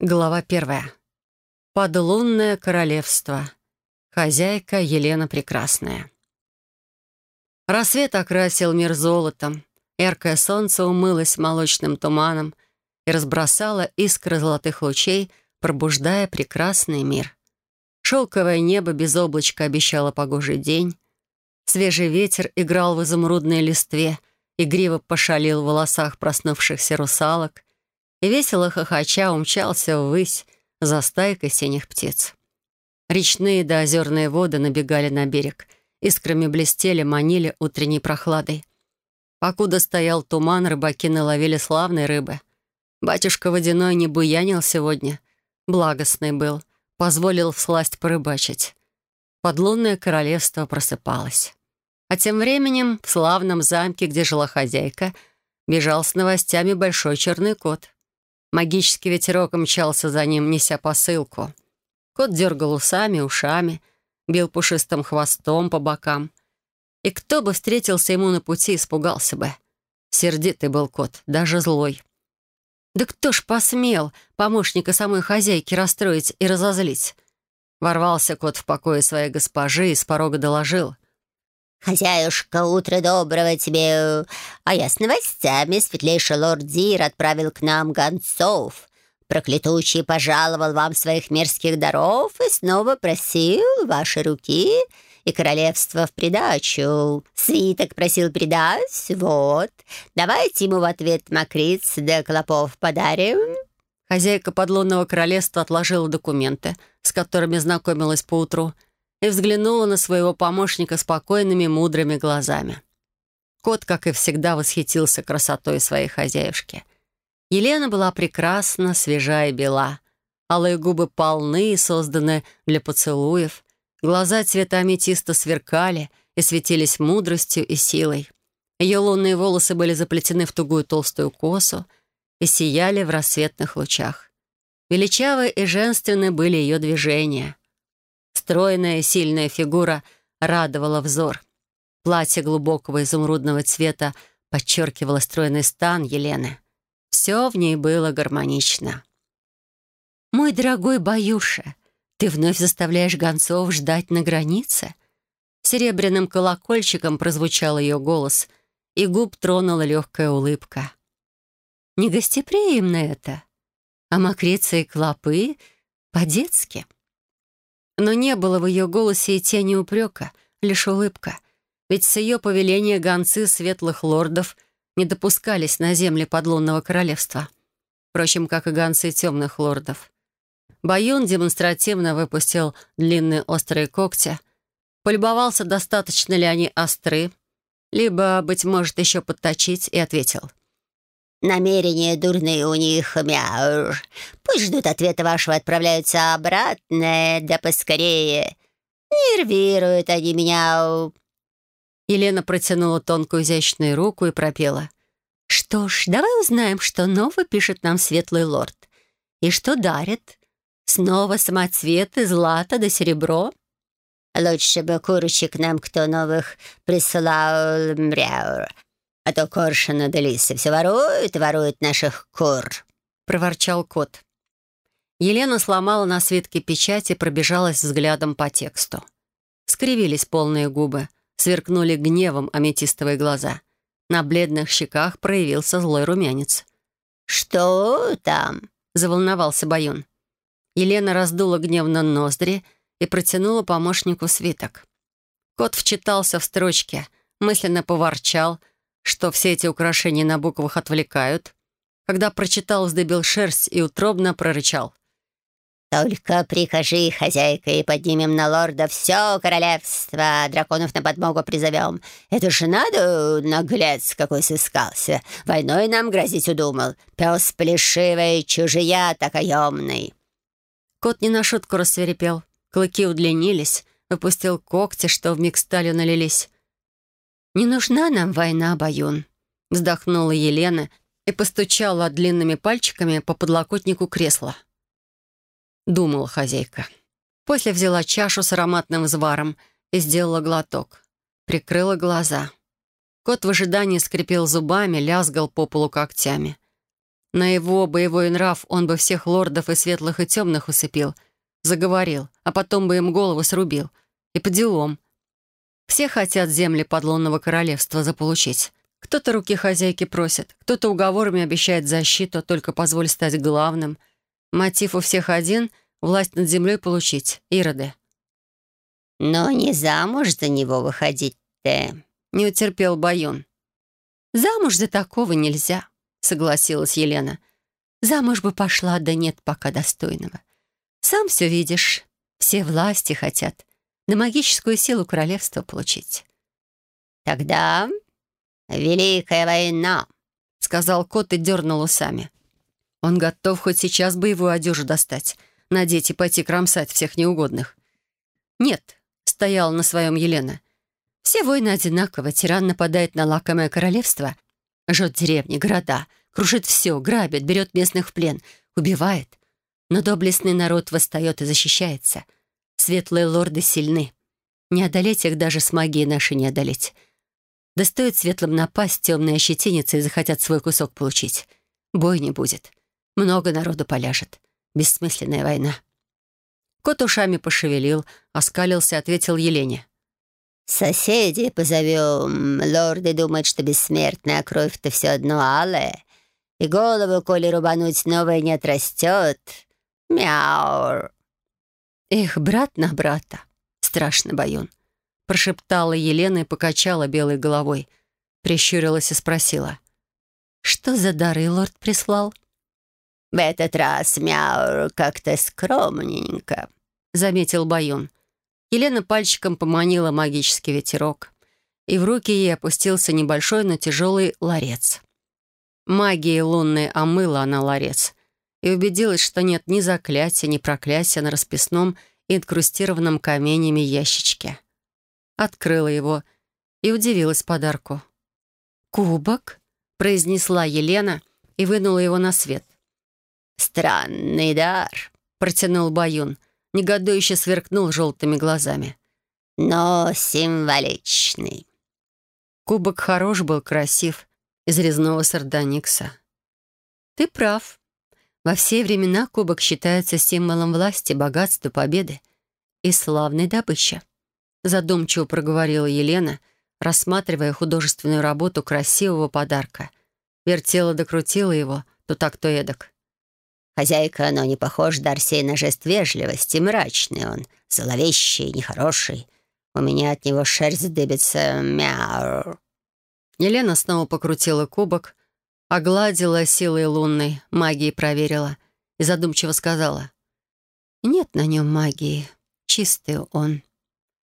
Глава первая. Подлунное королевство. Хозяйка Елена Прекрасная. Рассвет окрасил мир золотом. Яркое солнце умылось молочным туманом и разбросало искры золотых лучей, пробуждая прекрасный мир. Шелковое небо без облачка обещало погожий день. Свежий ветер играл в изумрудной листве, игриво пошалил в волосах проснувшихся русалок и весело хохоча умчался ввысь за стайкой синих птиц. Речные да озерные воды набегали на берег, искрами блестели, манили утренней прохладой. Покуда стоял туман, рыбаки наловили славной рыбы. Батюшка Водяной не буянил сегодня, благостный был, позволил всласть порыбачить. Подлунное королевство просыпалось. А тем временем в славном замке, где жила хозяйка, бежал с новостями большой черный кот. Магический ветерок мчался за ним, неся посылку. Кот дергал усами, ушами, бил пушистым хвостом по бокам. И кто бы встретился ему на пути, испугался бы. Сердитый был кот, даже злой. Да кто ж посмел помощника самой хозяйки расстроить и разозлить? Ворвался кот в покое своей госпожи и с порога доложил. «Хозяюшка, утро доброго тебе! А я с новостями. Светлейший лорд Дир отправил к нам гонцов. Проклятущий пожаловал вам своих мерзких даров и снова просил ваши руки и королевство в придачу. Свиток просил передать, вот. Давайте ему в ответ мокриц да клопов подарим». Хозяйка подлунного королевства отложила документы, с которыми знакомилась поутру, и взглянула на своего помощника спокойными, мудрыми глазами. Кот, как и всегда, восхитился красотой своей хозяюшки. Елена была прекрасна, свежа и бела. Алые губы полны и созданы для поцелуев. Глаза цвета аметиста сверкали и светились мудростью и силой. Ее лунные волосы были заплетены в тугую толстую косу и сияли в рассветных лучах. Величавые и женственны были ее движения — Стройная, сильная фигура радовала взор. Платье глубокого изумрудного цвета подчеркивало стройный стан Елены. Все в ней было гармонично. «Мой дорогой Баюша, ты вновь заставляешь гонцов ждать на границе?» Серебряным колокольчиком прозвучал ее голос, и губ тронула легкая улыбка. «Негостеприимно это, а мокрицы и клопы по-детски». Но не было в ее голосе и тени упрека, лишь улыбка. Ведь с ее повеления гонцы светлых лордов не допускались на земли подлунного королевства. Впрочем, как и гонцы темных лордов. Баюн демонстративно выпустил длинные острые когти, полюбовался, достаточно ли они остры, либо, быть может, еще подточить, и ответил — Намерения дурные у них, мяу. Пусть ждут ответа вашего, отправляются обратно, да поскорее. Нервируют они меня. Елена протянула тонкую изящную руку и пропела. «Что ж, давай узнаем, что ново пишет нам светлый лорд. И что дарит? Снова самоцветы, злато да серебро?» «Лучше бы курочек нам кто новых присылал, мряу. А то коршуны да лисы все воруют и воруют наших кур», — проворчал кот. Елена сломала на свитке печать и пробежалась взглядом по тексту. Скривились полные губы, сверкнули гневом аметистовые глаза. На бледных щеках проявился злой румянец. «Что там?» — заволновался Баюн. Елена раздула гневно ноздри и протянула помощнику свиток. Кот вчитался в строчки, мысленно поворчал — что все эти украшения на буквах отвлекают. Когда прочитал, вздыбил шерсть и утробно прорычал. «Только прикажи, хозяйка, и поднимем на лорда все королевство, драконов на подмогу призовем. Это же надо, наглец какой сыскался. Войной нам грозить удумал. Пес плешивый, чужия такоемный». Кот не на шутку рассверепел. Клыки удлинились, выпустил когти, что вмиг стали налились. «Не нужна нам война, Баюн», — вздохнула Елена и постучала длинными пальчиками по подлокотнику кресла. Думала хозяйка. После взяла чашу с ароматным взваром и сделала глоток. Прикрыла глаза. Кот в ожидании скрипел зубами, лязгал по полу когтями. На его боевой нрав он бы всех лордов и светлых и темных усыпил, заговорил, а потом бы им голову срубил. И по делам. Все хотят земли подлунного королевства заполучить. Кто-то руки хозяйки просит, кто-то уговорами обещает защиту, только позволь стать главным. Мотив у всех один — власть над землей получить, Ироды. «Но не замуж за него выходить-то», — не утерпел Баюн. «Замуж за такого нельзя», — согласилась Елена. «Замуж бы пошла, да нет пока достойного. Сам все видишь, все власти хотят, на магическую силу королевства получить». «Тогда великая война», — сказал кот и дернул усами. Он готов хоть сейчас боевую одежду достать, надеть и пойти кромсать всех неугодных. «Нет», — стояла на своем Елена, все войны одинаково. Тиран нападает на лакомое королевство, жжет деревни, города, крушит все, грабит, берет местных в плен, убивает. Но доблестный народ восстает и защищается. Светлые лорды сильны. Не одолеть их даже с магией нашей не одолеть. Да стоит светлым напасть, темные ощетинятся и захотят свой кусок получить. Бой не будет. Много народу поляжет. Бессмысленная война. Кот ушами пошевелил, оскалился, ответил Елене. «Соседей позовем. Лорды думают, что бессмертная кровь-то все одно алая. И голову, коли рубануть, новая не отрастет. Мяу!» «Эх, брат на брата!» Страшно, Баюн. Прошептала Елена и покачала белой головой. Прищурилась и спросила. «Что за дары лорд прислал?» «В этот раз, мяу, как-то скромненько», — заметил Баюн. Елена пальчиком поманила магический ветерок, и в руки ей опустился небольшой, но тяжелый ларец. Магией лунной омыла она ларец и убедилась, что нет ни заклятия, ни проклятия на расписном и инкрустированном каменями ящичке. Открыла его и удивилась подарку. «Кубок?» — произнесла Елена и вынула его на свет. «Странный дар», — протянул Баюн негодующе сверкнул желтыми глазами. «Но символичный». Кубок хорош был, красив, из резного сардоникса. «Ты прав. Во все времена кубок считается символом власти, богатства, победы и славной добычи», задумчиво проговорила Елена, рассматривая художественную работу красивого подарка. Вертела докрутила его, то так, то эдак. Хозяйка, но не похож Дарсей на жест вежливости, мрачный он, зловещий, нехороший. У меня от него шерсть дыбится. Мяу. Елена снова покрутила кубок, огладила силой лунной, магией проверила и задумчиво сказала. «Нет на нем магии, чистый он».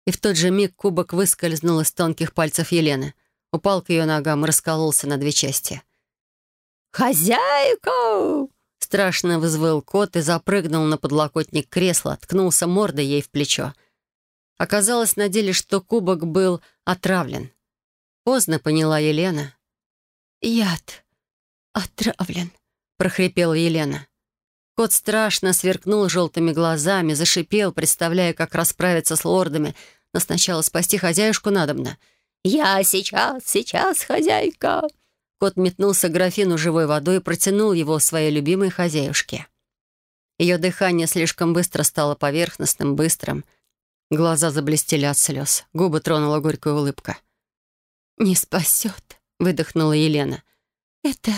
И в тот же миг кубок выскользнул из тонких пальцев Елены, упал к ее ногам и раскололся на две части. «Хозяйка!» Страшно взвыл кот и запрыгнул на подлокотник кресла, ткнулся мордой ей в плечо. Оказалось на деле, что кубок был отравлен. Поздно поняла Елена. «Яд отравлен», — прохрипела Елена. Кот страшно сверкнул желтыми глазами, зашипел, представляя, как расправиться с лордами, но сначала спасти хозяюшку надобно. «Я сейчас, сейчас, хозяйка!» Кот метнулся к графину живой водой и протянул его своей любимой хозяюшке. Ее дыхание слишком быстро стало поверхностным, быстрым. Глаза заблестели от слез, губы тронула горькая улыбка. «Не спасет», — выдохнула Елена. «Это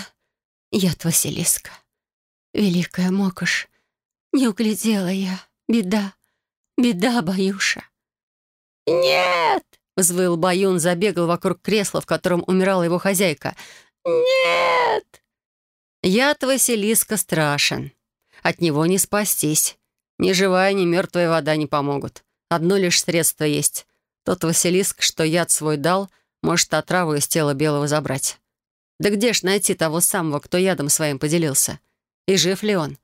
яд Василиска. Великая Мокош. Не углядела я. Беда, беда, Баюша». «Нет!» — взвыл Баюн, забегал вокруг кресла, в котором умирала его хозяйка. «Нет!» Яд Василиска страшен. От него не спастись. Ни живая, ни мертвая вода не помогут. Одно лишь средство есть. Тот Василиск, что яд свой дал, может отраву из тела белого забрать. Да где ж найти того самого, кто ядом своим поделился? И жив ли он?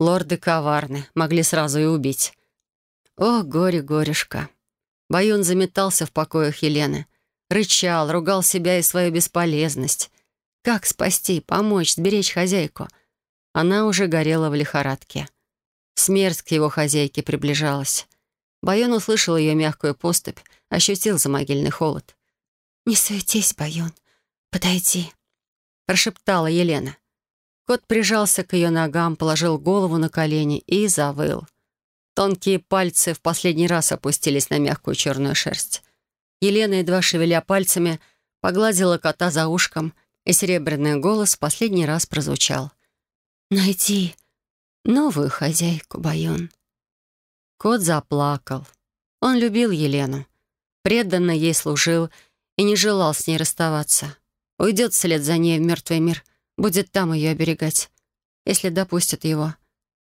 Лорды коварны, могли сразу и убить. О, горе-горюшка. Баюн заметался в покоях Елены. Рычал, ругал себя и свою бесполезность. Как спасти, помочь, сберечь хозяйку? Она уже горела в лихорадке. Смерть к его хозяйке приближалась. Байон услышал ее мягкую поступь, ощутил за могильный холод. «Не суетись, Байон, подойди», — прошептала Елена. Кот прижался к ее ногам, положил голову на колени и завыл. Тонкие пальцы в последний раз опустились на мягкую черную шерсть. Елена, едва шевеля пальцами, погладила кота за ушком, и серебряный голос в последний раз прозвучал. «Найди новую хозяйку, Байон». Кот заплакал. Он любил Елену, преданно ей служил и не желал с ней расставаться. Уйдет вслед за ней в мертвый мир, будет там ее оберегать, если допустят его.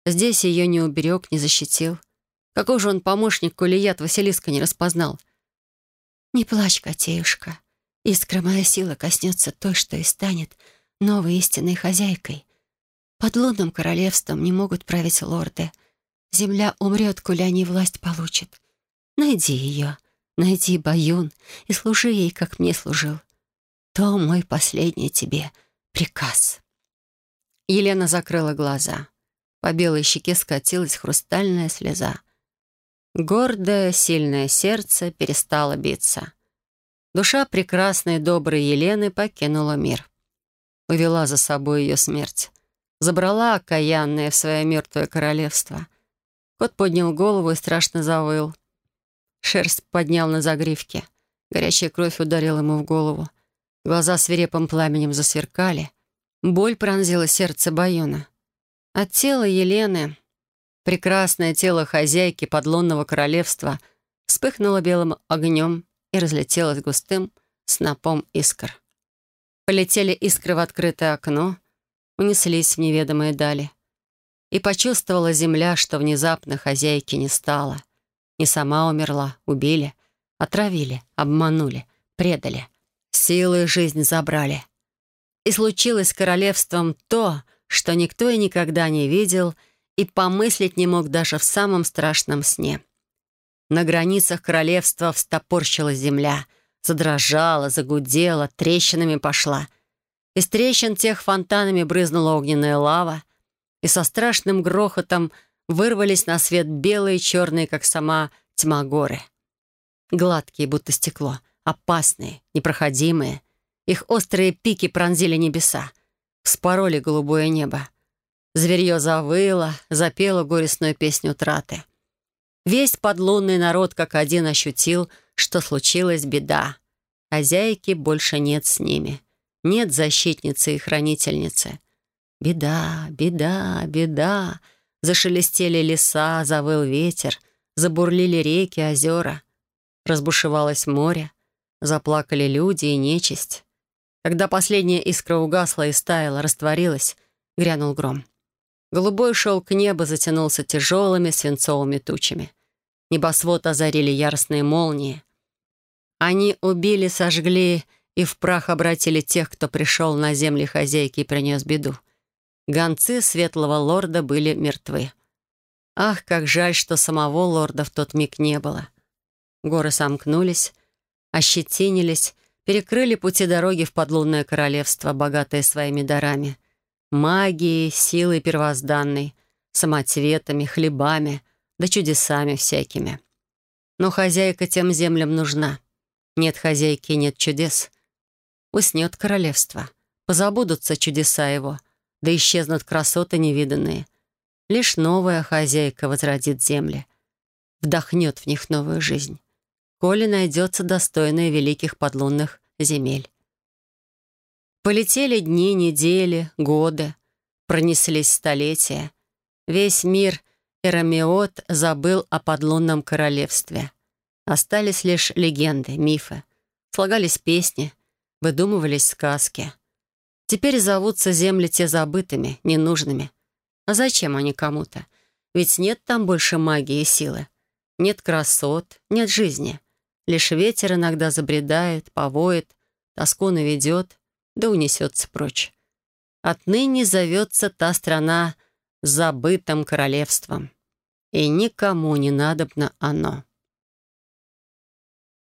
Здесь ее не уберег, не защитил. Какой же он помощник, коли яд Василиска не распознал? «Не плачь, котеюшка. Искра моя сила коснется той, что и станет новой истинной хозяйкой. Под лунным королевством не могут править лорды. Земля умрет, коли они власть получат. Найди ее, найди Баюн и служи ей, как мне служил. То мой последний тебе приказ». Елена закрыла глаза. По белой щеке скатилась хрустальная слеза. Гордое, сильное сердце перестало биться. Душа прекрасной, доброй Елены покинула мир. Увела за собой ее смерть. Забрала окаянное в свое мертвое королевство. Кот поднял голову и страшно завыл. Шерсть поднял на загривке. Горячая кровь ударила ему в голову. Глаза свирепым пламенем засверкали. Боль пронзила сердце Баюна. От тела Елены, прекрасное тело хозяйки подлунного королевства, вспыхнуло белым огнем и разлетелось густым снопом искр. Полетели искры в открытое окно, унеслись в неведомые дали. И почувствовала земля, что внезапно хозяйки не стало. Не сама умерла, убили, отравили, обманули, предали. Силы жизнь забрали. И случилось с королевством то, что никто и никогда не видел и помыслить не мог даже в самом страшном сне. На границах королевства встопорщилась земля, задрожала, загудела, трещинами пошла. Из трещин тех фонтанами брызнула огненная лава, и со страшным грохотом вырвались на свет белые и черные, как сама тьма горы. Гладкие, будто стекло, опасные, непроходимые. Их острые пики пронзили небеса, вспороли голубое небо. Зверье завыло, запело горестную песню траты. Весь подлунный народ как один ощутил, что случилась беда. Хозяйки больше нет с ними. Нет защитницы и хранительницы. Беда, беда, беда. Зашелестели леса, завыл ветер, забурлили реки, озера. Разбушевалось море, заплакали люди и нечисть. Когда последняя искра угасла и стаяла, растворилась, грянул гром. Голубой шелк неба затянулся тяжелыми свинцовыми тучами. Небосвод озарили яростные молнии. Они убили, сожгли и в прах обратили тех, кто пришел на земли хозяйки и принес беду. Гонцы светлого лорда были мертвы. Ах, как жаль, что самого лорда в тот миг не было. Горы сомкнулись, ощетинились, перекрыли пути дороги в подлунное королевство, богатое своими дарами. Магией, силой первозданной, самоцветами, хлебами, да чудесами всякими. Но хозяйка тем землям нужна. Нет хозяйки, нет чудес. Уснет королевство. Позабудутся чудеса его, да исчезнут красоты невиданные — Лишь новая хозяйка возродит земли, вдохнет в них новую жизнь, коли найдется достойная великих подлунных земель. Полетели дни, недели, годы, пронеслись столетия. Весь мир Эрамиот забыл о подлунном королевстве. Остались лишь легенды, мифы. Слагались песни, выдумывались сказки. Теперь зовутся земли те забытыми, ненужными — а зачем они кому-то? Ведь нет там больше магии и силы. Нет красот, нет жизни. Лишь ветер иногда забредает, повоет, тоску наведет, да унесется прочь. Отныне зовется та страна забытым королевством. И никому не надобно оно.